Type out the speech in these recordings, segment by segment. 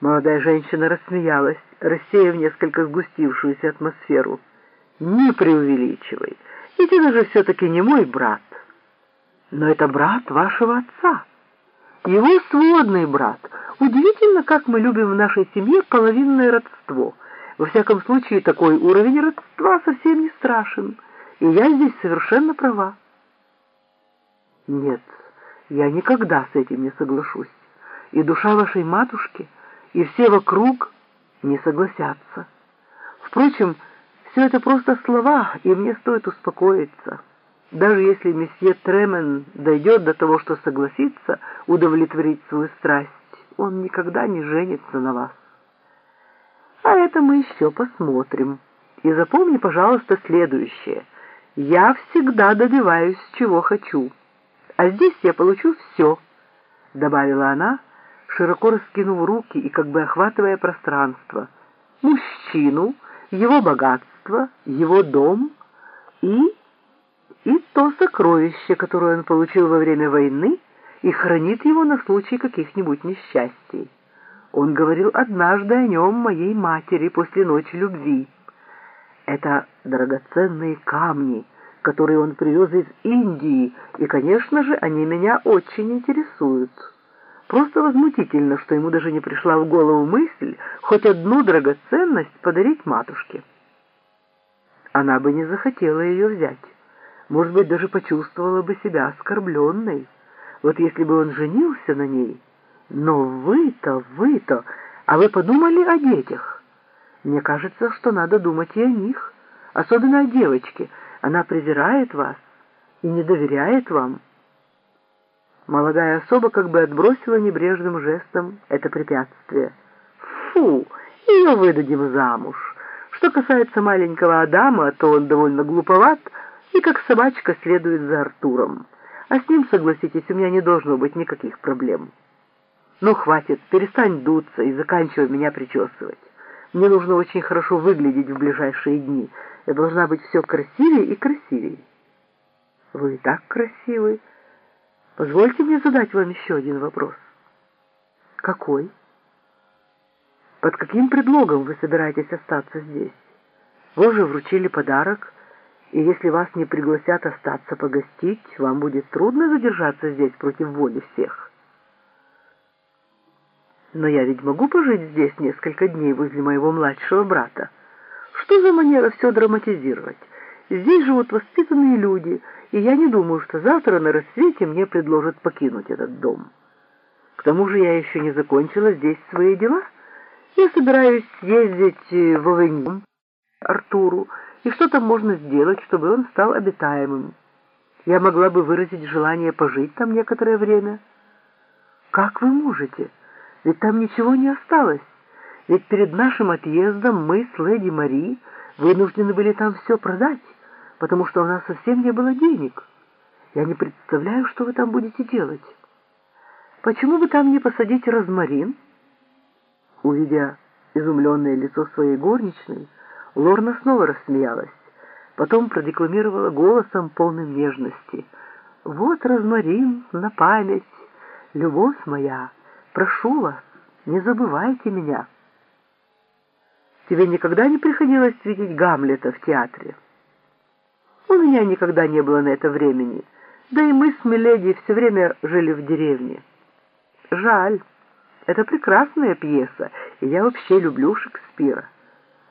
Молодая женщина рассмеялась, рассеяв несколько сгустившуюся атмосферу. «Не преувеличивай, ведь это же все-таки не мой брат. Но это брат вашего отца. Его сводный брат. Удивительно, как мы любим в нашей семье половинное родство. Во всяком случае, такой уровень родства совсем не страшен, и я здесь совершенно права». «Нет, я никогда с этим не соглашусь. И душа вашей матушки...» и все вокруг не согласятся. Впрочем, все это просто слова, и мне стоит успокоиться. Даже если месье Тремен дойдет до того, что согласится удовлетворить свою страсть, он никогда не женится на вас. А это мы еще посмотрим. И запомни, пожалуйста, следующее. Я всегда добиваюсь, чего хочу. А здесь я получу все, — добавила она, — широко раскинув руки и как бы охватывая пространство. Мужчину, его богатство, его дом и... и то сокровище, которое он получил во время войны и хранит его на случай каких-нибудь несчастий. Он говорил однажды о нем моей матери после ночи любви. Это драгоценные камни, которые он привез из Индии, и, конечно же, они меня очень интересуют». Просто возмутительно, что ему даже не пришла в голову мысль хоть одну драгоценность подарить матушке. Она бы не захотела ее взять. Может быть, даже почувствовала бы себя оскорбленной. Вот если бы он женился на ней. Но вы-то, вы-то, а вы подумали о детях? Мне кажется, что надо думать и о них, особенно о девочке. Она презирает вас и не доверяет вам. Молодая особа как бы отбросила небрежным жестом это препятствие. «Фу, ее выдадим замуж. Что касается маленького Адама, то он довольно глуповат и как собачка следует за Артуром. А с ним, согласитесь, у меня не должно быть никаких проблем. Ну, хватит, перестань дуться и заканчивай меня причесывать. Мне нужно очень хорошо выглядеть в ближайшие дни. Я должна быть все красивее и красивее». «Вы и так красивый. Позвольте мне задать вам еще один вопрос. Какой? Под каким предлогом вы собираетесь остаться здесь? Вы уже вручили подарок, и если вас не пригласят остаться погостить, вам будет трудно задержаться здесь против воли всех. Но я ведь могу пожить здесь несколько дней возле моего младшего брата. Что за манера все драматизировать? Здесь живут воспитанные люди, и я не думаю, что завтра на рассвете мне предложат покинуть этот дом. К тому же я еще не закончила здесь свои дела. Я собираюсь ездить э, в Авеню Артуру, и что там можно сделать, чтобы он стал обитаемым. Я могла бы выразить желание пожить там некоторое время. Как вы можете? Ведь там ничего не осталось. Ведь перед нашим отъездом мы с леди Мари вынуждены были там все продать потому что у нас совсем не было денег. Я не представляю, что вы там будете делать. Почему бы там не посадить розмарин?» Увидя изумленное лицо своей горничной, Лорна снова рассмеялась. Потом продекламировала голосом полным нежности. «Вот розмарин на память, любовь моя, прошу вас, не забывайте меня». «Тебе никогда не приходилось видеть Гамлета в театре?» У меня никогда не было на это времени. Да и мы с Миледи все время жили в деревне. Жаль. Это прекрасная пьеса, и я вообще люблю Шекспира.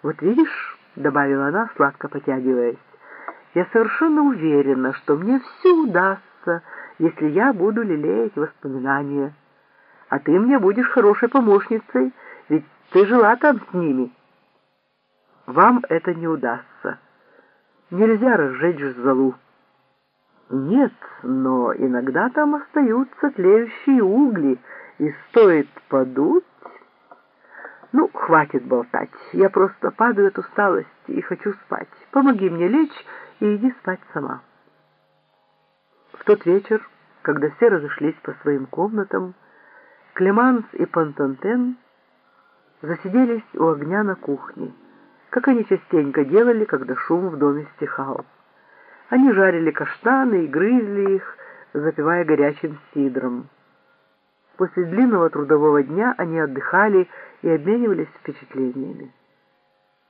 Вот видишь, — добавила она, сладко потягиваясь, — я совершенно уверена, что мне все удастся, если я буду лелеять воспоминания. А ты мне будешь хорошей помощницей, ведь ты жила там с ними. Вам это не удастся. Нельзя разжечь золу. Нет, но иногда там остаются тлеющие угли, и стоит подуть... Ну, хватит болтать. Я просто падаю от усталости и хочу спать. Помоги мне лечь и иди спать сама. В тот вечер, когда все разошлись по своим комнатам, Клеманс и Пантантен засиделись у огня на кухне как они частенько делали, когда шум в доме стихал. Они жарили каштаны и грызли их, запивая горячим сидром. После длинного трудового дня они отдыхали и обменивались впечатлениями.